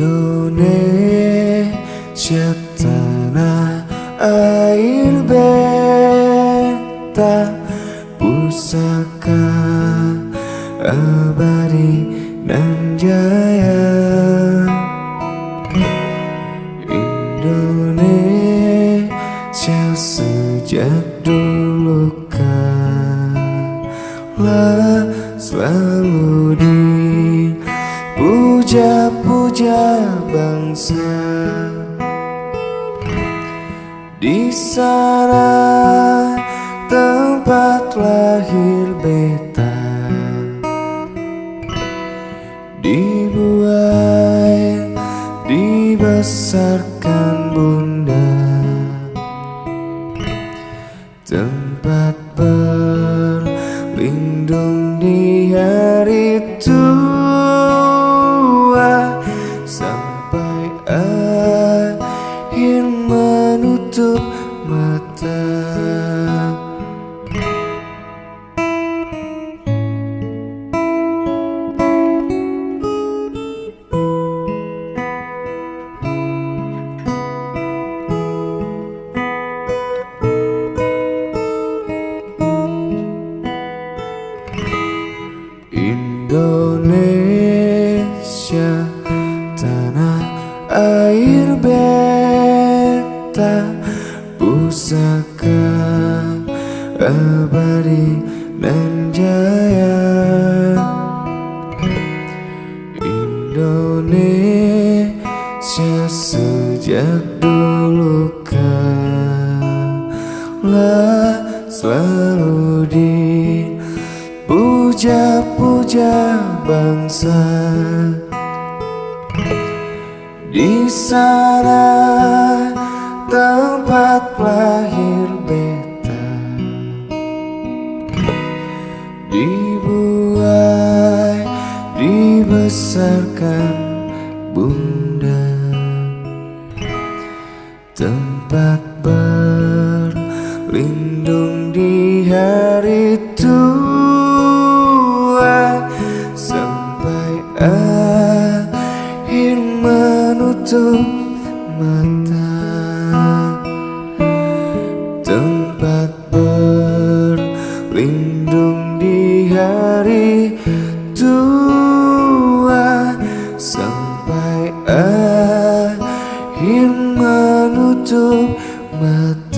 Indonesia tanah air beta abadi dan jaya. Indonesia sejak dulu kala selalu dipuja-puja bangsa. Di sana tempat lahir beta dibesarkan bunda. Tempat berlindung di hari tua Sampai akhir menutup mata Indonesia tanah air beta pusaka abadi dan jaya Indonesia sejak dulu kala selalu dipuja-puja bangsa. Di sana tempat lahir beta. Dibuai, dibesarkan bunda. Tempat berlindung Tempat berlindung di hari tua Sampai akhir menutup mata